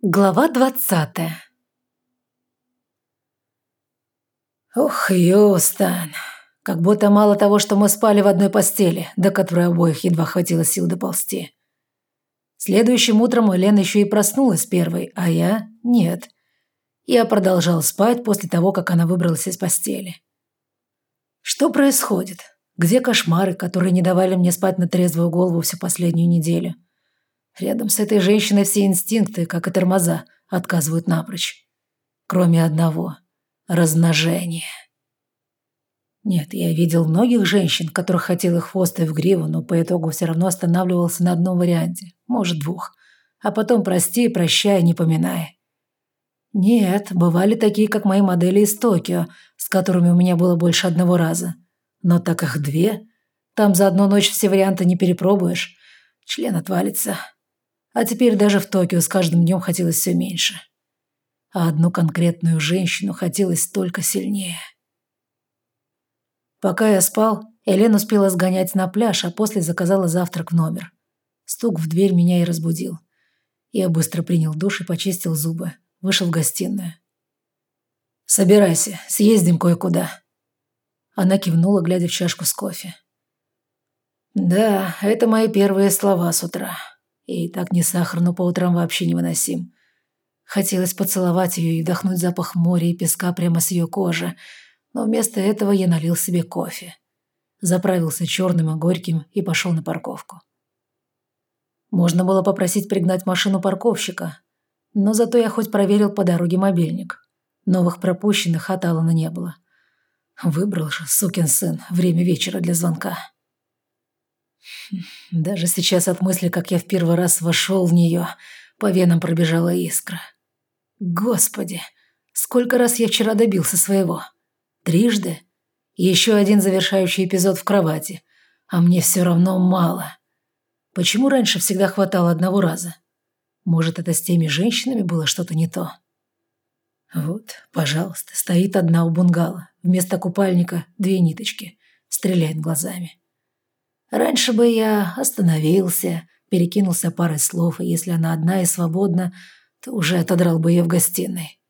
Глава двадцатая Ох, Юстон, как будто мало того, что мы спали в одной постели, до которой обоих едва хватило сил доползти. Следующим утром Элен еще и проснулась первой, а я – нет. Я продолжал спать после того, как она выбралась из постели. Что происходит? Где кошмары, которые не давали мне спать на трезвую голову всю последнюю неделю? Рядом с этой женщиной все инстинкты, как и тормоза, отказывают напрочь. Кроме одного – размножения. Нет, я видел многих женщин, которых хотел их хвост и в гриву, но по итогу все равно останавливался на одном варианте, может двух. А потом прости, прощай, не поминай. Нет, бывали такие, как мои модели из Токио, с которыми у меня было больше одного раза. Но так их две. Там за одну ночь все варианты не перепробуешь. Член отвалится. А теперь даже в Токио с каждым днем хотелось все меньше. А одну конкретную женщину хотелось только сильнее. Пока я спал, Элен успела сгонять на пляж, а после заказала завтрак в номер. Стук в дверь меня и разбудил. Я быстро принял душ и почистил зубы. Вышел в гостиную. «Собирайся, съездим кое-куда». Она кивнула, глядя в чашку с кофе. «Да, это мои первые слова с утра». И так не сахар, но по утрам вообще невыносим. Хотелось поцеловать ее и вдохнуть запах моря и песка прямо с ее кожи, но вместо этого я налил себе кофе. Заправился черным и горьким и пошел на парковку. Можно было попросить пригнать машину парковщика, но зато я хоть проверил по дороге мобильник. Новых пропущенных от Алана не было. Выбрал же, сукин сын, время вечера для звонка. Даже сейчас от мысли, как я в первый раз вошел в нее, по венам пробежала искра. Господи, сколько раз я вчера добился своего? Трижды? Еще один завершающий эпизод в кровати. А мне все равно мало. Почему раньше всегда хватало одного раза? Может, это с теми женщинами было что-то не то? Вот, пожалуйста, стоит одна у бунгало. Вместо купальника две ниточки. Стреляет глазами. Раньше бы я остановился, перекинулся парой слов, и если она одна и свободна, то уже отодрал бы ее в гостиной.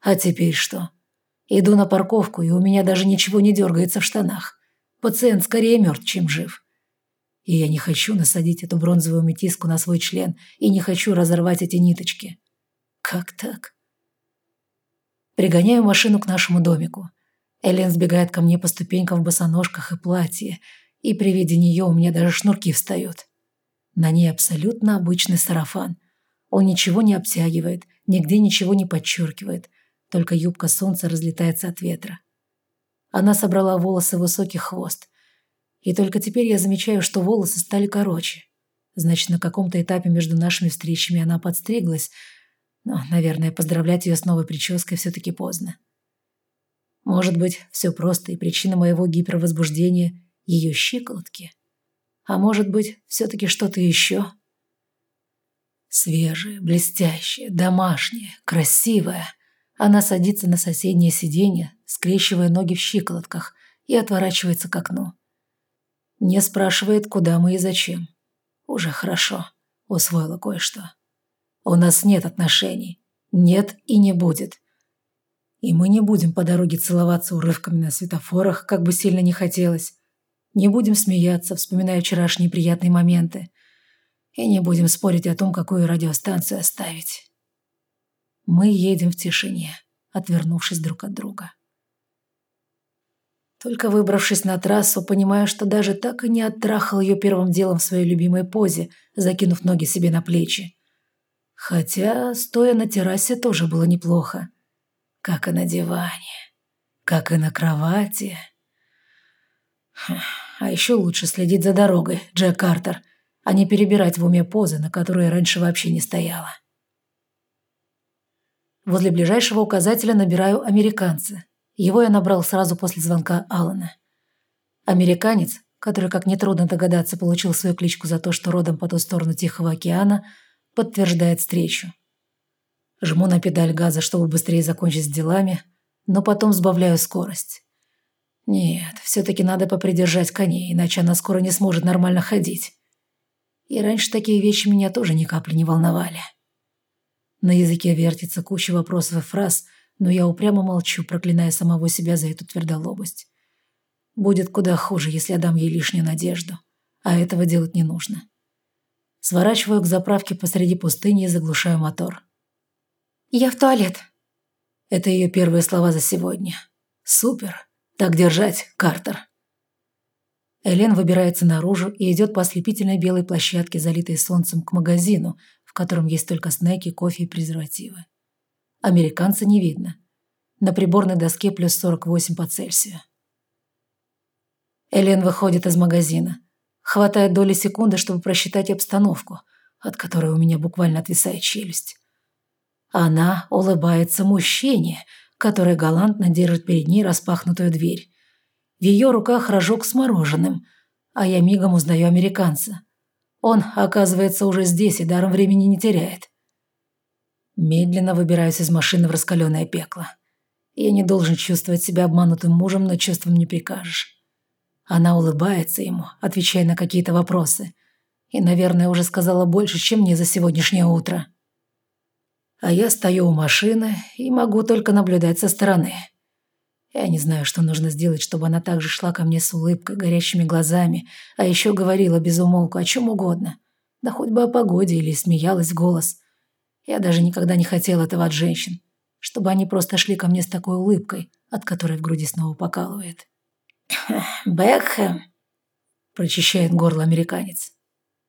А теперь что? Иду на парковку, и у меня даже ничего не дергается в штанах. Пациент скорее мертв, чем жив. И я не хочу насадить эту бронзовую метиску на свой член, и не хочу разорвать эти ниточки. Как так? Пригоняю машину к нашему домику. Элен сбегает ко мне по ступенькам в босоножках и платье – и при виде нее у меня даже шнурки встают. На ней абсолютно обычный сарафан. Он ничего не обтягивает, нигде ничего не подчеркивает, только юбка солнца разлетается от ветра. Она собрала волосы в высокий хвост. И только теперь я замечаю, что волосы стали короче. Значит, на каком-то этапе между нашими встречами она подстриглась, но, наверное, поздравлять ее с новой прической все-таки поздно. Может быть, все просто, и причина моего гипервозбуждения ее щиколотки. А может быть, все-таки что-то еще? Свежая, блестящая, домашняя, красивая. Она садится на соседнее сиденье, скрещивая ноги в щиколотках, и отворачивается к окну. Не спрашивает, куда мы и зачем. Уже хорошо. Усвоила кое-что. У нас нет отношений. Нет и не будет. И мы не будем по дороге целоваться урывками на светофорах, как бы сильно не хотелось. Не будем смеяться, вспоминая вчерашние приятные моменты. И не будем спорить о том, какую радиостанцию оставить. Мы едем в тишине, отвернувшись друг от друга. Только выбравшись на трассу, понимаю, что даже так и не оттрахал ее первым делом в своей любимой позе, закинув ноги себе на плечи. Хотя, стоя на террасе, тоже было неплохо. Как и на диване, как и на кровати. А еще лучше следить за дорогой, Джек Картер, а не перебирать в уме позы, на которые раньше вообще не стояла. Возле ближайшего указателя набираю «американца». Его я набрал сразу после звонка Алана. Американец, который, как нетрудно догадаться, получил свою кличку за то, что родом по ту сторону Тихого океана, подтверждает встречу. Жму на педаль газа, чтобы быстрее закончить с делами, но потом сбавляю скорость. Нет, все-таки надо попридержать коней, иначе она скоро не сможет нормально ходить. И раньше такие вещи меня тоже ни капли не волновали. На языке вертится куча вопросов и фраз, но я упрямо молчу, проклиная самого себя за эту твердолобость. Будет куда хуже, если я дам ей лишнюю надежду, а этого делать не нужно. Сворачиваю к заправке посреди пустыни и заглушаю мотор. «Я в туалет». Это ее первые слова за сегодня. «Супер. Так держать, Картер». Элен выбирается наружу и идет по ослепительной белой площадке, залитой солнцем, к магазину, в котором есть только снеки, кофе и презервативы. Американца не видно. На приборной доске плюс 48 по Цельсию. Элен выходит из магазина. Хватает доли секунды, чтобы просчитать обстановку, от которой у меня буквально отвисает челюсть. Она улыбается мужчине, который галантно держит перед ней распахнутую дверь. В ее руках рожок с мороженым, а я мигом узнаю американца. Он, оказывается, уже здесь и даром времени не теряет. Медленно выбираюсь из машины в раскаленное пекло. Я не должен чувствовать себя обманутым мужем, но чувством не прикажешь. Она улыбается ему, отвечая на какие-то вопросы. И, наверное, уже сказала больше, чем мне за сегодняшнее утро. А я стою у машины и могу только наблюдать со стороны. Я не знаю, что нужно сделать, чтобы она также шла ко мне с улыбкой, горящими глазами, а еще говорила без умолку о чем угодно. Да хоть бы о погоде или смеялась голос. Я даже никогда не хотела этого от женщин, чтобы они просто шли ко мне с такой улыбкой, от которой в груди снова покалывает. «Бекхэм», — прочищает горло американец.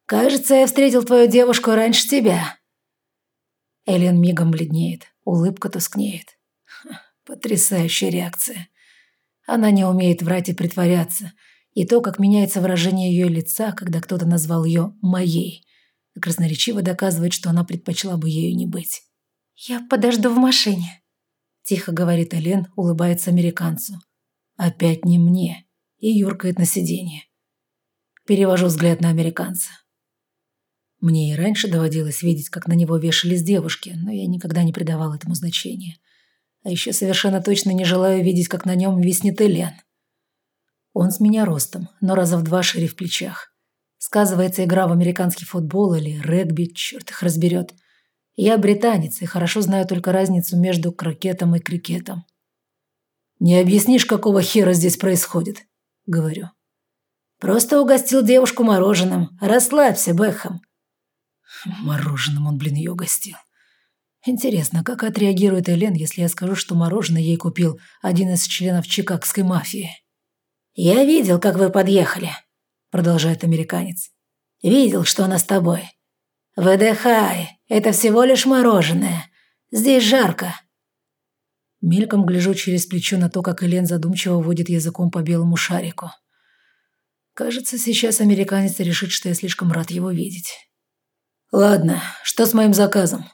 «Кажется, я встретил твою девушку раньше тебя». Элен мигом бледнеет, улыбка тускнеет. Потрясающая реакция. Она не умеет врать и притворяться. И то, как меняется выражение ее лица, когда кто-то назвал ее «моей», красноречиво доказывает, что она предпочла бы ею не быть. «Я подожду в машине», – тихо говорит Элен, улыбается американцу. «Опять не мне», и юркает на сиденье. Перевожу взгляд на американца. Мне и раньше доводилось видеть, как на него вешались девушки, но я никогда не придавал этому значения. А еще совершенно точно не желаю видеть, как на нем виснет Элен. Он с меня ростом, но раза в два шире в плечах. Сказывается игра в американский футбол или регби, черт их разберет. Я британец и хорошо знаю только разницу между крокетом и крикетом. «Не объяснишь, какого хера здесь происходит?» — говорю. «Просто угостил девушку мороженым. Расслабься, Бэхэм». Мороженым он, блин, ее угостил. Интересно, как отреагирует Элен, если я скажу, что мороженое ей купил один из членов чикагской мафии? «Я видел, как вы подъехали», — продолжает американец. «Видел, что она с тобой. Выдыхай, это всего лишь мороженое. Здесь жарко». Мельком гляжу через плечо на то, как Элен задумчиво водит языком по белому шарику. Кажется, сейчас американец решит, что я слишком рад его видеть. «Ладно, что с моим заказом?»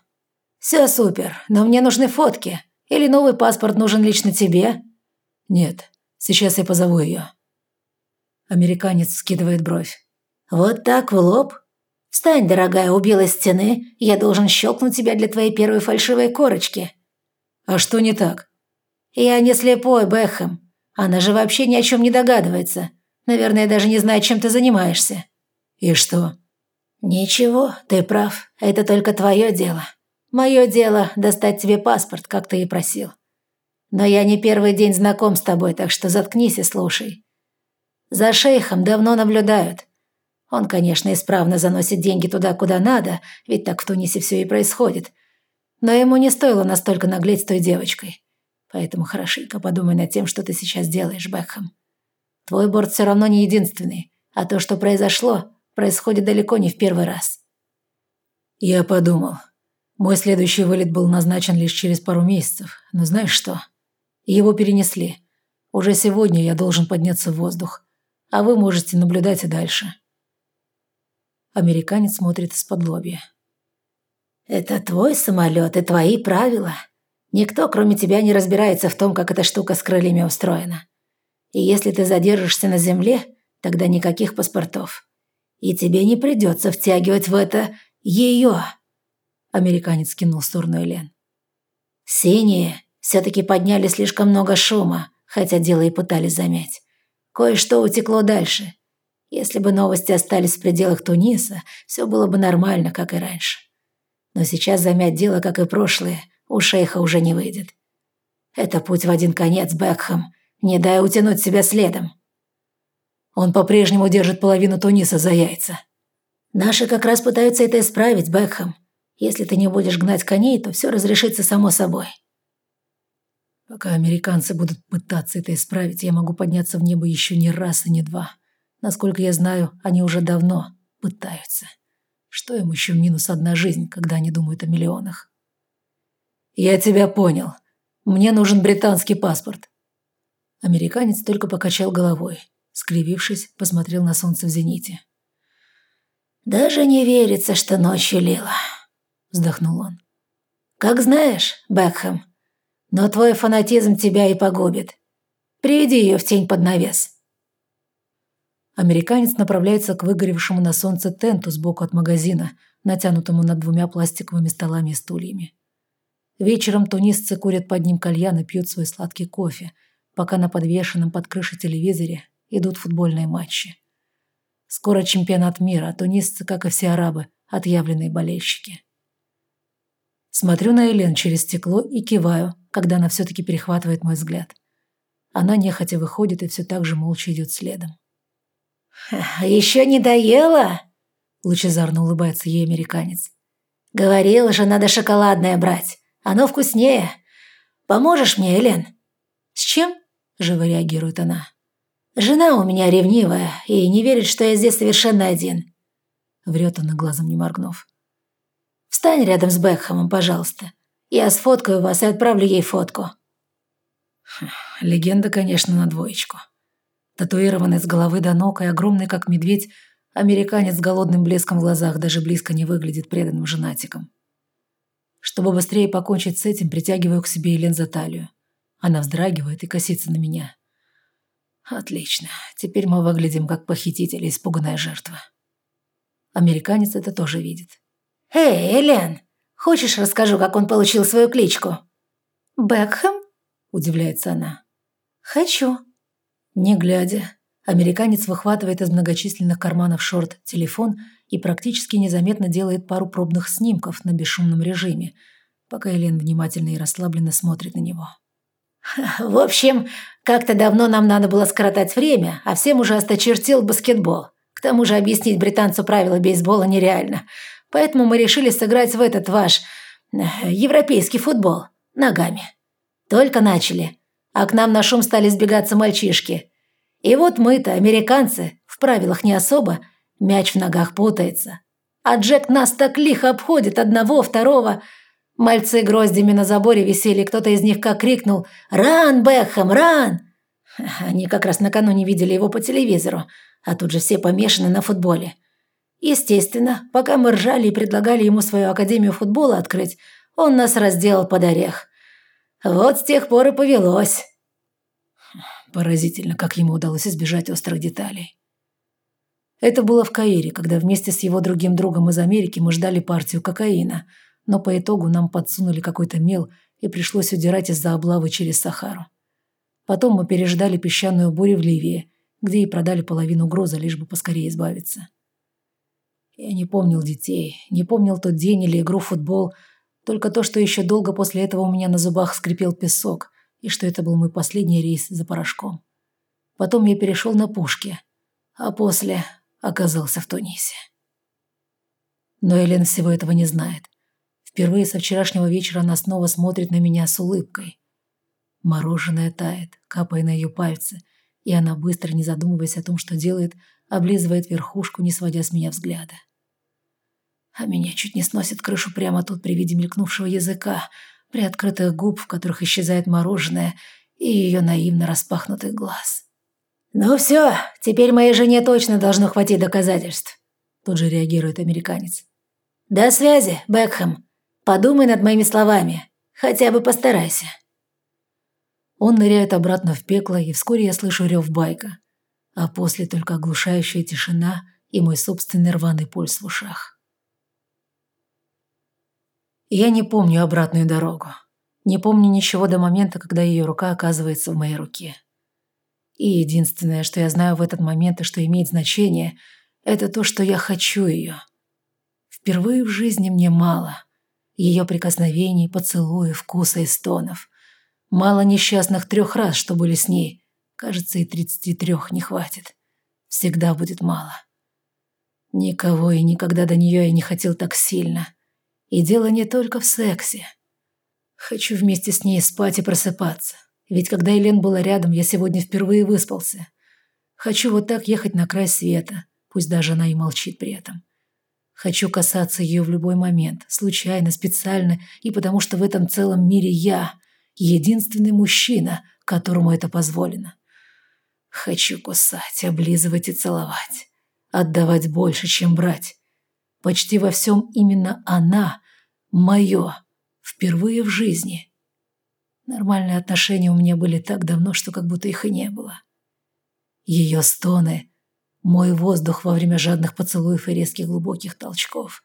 «Все супер, но мне нужны фотки. Или новый паспорт нужен лично тебе?» «Нет, сейчас я позову ее». Американец скидывает бровь. «Вот так в лоб? Встань, дорогая, у белой стены. Я должен щелкнуть тебя для твоей первой фальшивой корочки». «А что не так?» «Я не слепой, Бэхэм. Она же вообще ни о чем не догадывается. Наверное, даже не знает, чем ты занимаешься». «И что?» «Ничего, ты прав. Это только твое дело». Мое дело – достать тебе паспорт, как ты и просил. Но я не первый день знаком с тобой, так что заткнись и слушай. За шейхом давно наблюдают. Он, конечно, исправно заносит деньги туда, куда надо, ведь так в Тунисе все и происходит. Но ему не стоило настолько наглеть с той девочкой. Поэтому хорошенько подумай над тем, что ты сейчас делаешь, Бекхэм. Твой борт все равно не единственный, а то, что произошло, происходит далеко не в первый раз. Я подумал, мой следующий вылет был назначен лишь через пару месяцев, но знаешь что? Его перенесли. Уже сегодня я должен подняться в воздух, а вы можете наблюдать и дальше. Американец смотрит из-под лобья. «Это твой самолет и твои правила. Никто, кроме тебя, не разбирается в том, как эта штука с крыльями устроена. И если ты задержишься на земле, тогда никаких паспортов. И тебе не придется втягивать в это ее. Американец кинул в сторону Элен. «Синие все-таки подняли слишком много шума, хотя дело и пытались замять. Кое-что утекло дальше. Если бы новости остались в пределах Туниса, все было бы нормально, как и раньше. Но сейчас замять дело, как и прошлое, у шейха уже не выйдет. Это путь в один конец, Бекхэм. Не дай утянуть себя следом. Он по-прежнему держит половину Туниса за яйца. Наши как раз пытаются это исправить, Бекхэм. Если ты не будешь гнать коней, то все разрешится само собой. Пока американцы будут пытаться это исправить, я могу подняться в небо еще не раз и не два. Насколько я знаю, они уже давно пытаются. Что им еще минус одна жизнь, когда они думают о миллионах? Я тебя понял. Мне нужен британский паспорт. Американец только покачал головой. Скривившись, посмотрел на солнце в зените. «Даже не верится, что ночью лила», — вздохнул он. «Как знаешь, Бекхэм, но твой фанатизм тебя и погубит. Приведи ее в тень под навес». Американец направляется к выгоревшему на солнце тенту сбоку от магазина, натянутому над двумя пластиковыми столами и стульями. Вечером тунисцы курят под ним кальян и пьют свой сладкий кофе, пока на подвешенном под крышей телевизоре идут футбольные матчи. Скоро чемпионат мира, а тунисцы, как и все арабы, отъявленные болельщики. Смотрю на Элен через стекло и киваю, когда она все-таки перехватывает мой взгляд. Она нехотя выходит и все так же молча идет следом. «Еще не доела?» – лучезарно улыбается ей американец. «Говорила же, надо шоколадное брать. Оно вкуснее. Поможешь мне, Элен?» «С чем?» – живо реагирует она. «Жена у меня ревнивая и не верит, что я здесь совершенно один». Врет она, глазом не моргнув. «Встань рядом с Бекхэмом, пожалуйста. Я сфоткаю вас и отправлю ей фотку». Легенда, конечно, на двоечку. Татуированный с головы до ног и огромный, как медведь, американец с голодным блеском в глазах даже близко не выглядит преданным женатиком. Чтобы быстрее покончить с этим, притягиваю к себе Елен за талию. Она вздрагивает и косится на меня. Отлично. Теперь мы выглядим как похитители испуганная жертва. Американец это тоже видит. «Эй, Элен, хочешь расскажу, как он получил свою кличку?» «Бекхэм?» – удивляется она. «Хочу», не глядя, американец выхватывает из многочисленных карманов шорт телефон и практически незаметно делает пару пробных снимков на бесшумном режиме, пока Элен внимательно и расслабленно смотрит на него. «В общем, как-то давно нам надо было скоротать время, а всем уже осточертел баскетбол. К тому же объяснить британцу правила бейсбола нереально. Поэтому мы решили сыграть в этот ваш э, европейский футбол ногами. Только начали, а к нам на шум стали сбегаться мальчишки. И вот мы-то, американцы, в правилах не особо, мяч в ногах путается. А Джек нас так лихо обходит одного, второго. Мальцы гроздями на заборе висели, кто-то из них как крикнул «Ран, Бэхэм, ран!» Они как раз накануне видели его по телевизору, а тут же все помешаны на футболе. Естественно, пока мы ржали и предлагали ему свою академию футбола открыть, он нас разделал под орех. Вот с тех пор и повелось. Поразительно, как ему удалось избежать острых деталей. Это было в Каире, когда вместе с его другим другом из Америки мы ждали партию кокаина, но по итогу нам подсунули какой-то мел и пришлось удирать из-за облавы через Сахару. Потом мы переждали песчаную бурю в Ливии, где и продали половину груза, лишь бы поскорее избавиться. Я не помнил детей, не помнил тот день или игру в футбол, только то, что еще долго после этого у меня на зубах скрипел песок – и что это был мой последний рейс за порошком. Потом я перешел на пушки, а после оказался в Тунисе. Но Элен всего этого не знает. Впервые со вчерашнего вечера она снова смотрит на меня с улыбкой. Мороженое тает, капая на ее пальцы, и она, быстро не задумываясь о том, что делает, облизывает верхушку, не сводя с меня взгляда. А меня чуть не сносит крышу прямо тут при виде мелькнувшего языка, приоткрытых губ, в которых исчезает мороженое, и ее наивно распахнутый глаз. «Ну все, теперь моей жене точно должно хватить доказательств», тут же реагирует американец. «До связи, Бекхэм. Подумай над моими словами. Хотя бы постарайся». Он ныряет обратно в пекло, и вскоре я слышу рев байка. А после только оглушающая тишина и мой собственный рваный пульс в ушах. Я не помню обратную дорогу. Не помню ничего до момента, когда ее рука оказывается в моей руке. И единственное, что я знаю в этот момент и что имеет значение, это то, что я хочу ее. Впервые в жизни мне мало. Ее прикосновений, поцелуев, вкуса и стонов. Мало несчастных трех раз, что были с ней. Кажется, и тридцати трех не хватит. Всегда будет мало. Никого и никогда до нее я не хотел так сильно. И дело не только в сексе. Хочу вместе с ней спать и просыпаться. Ведь когда Елен была рядом, я сегодня впервые выспался. Хочу вот так ехать на край света, пусть даже она и молчит при этом. Хочу касаться ее в любой момент, случайно, специально, и потому что в этом целом мире я – единственный мужчина, которому это позволено. Хочу кусать, облизывать и целовать. Отдавать больше, чем брать. Почти во всем именно она – мое, впервые в жизни. Нормальные отношения у меня были так давно, что как будто их и не было. Ее стоны мой воздух во время жадных поцелуев и резких глубоких толчков.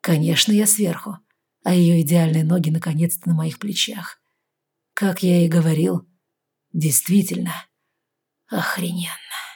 Конечно, я сверху, а ее идеальные ноги наконец-то на моих плечах. Как я и говорил, действительно охрененно.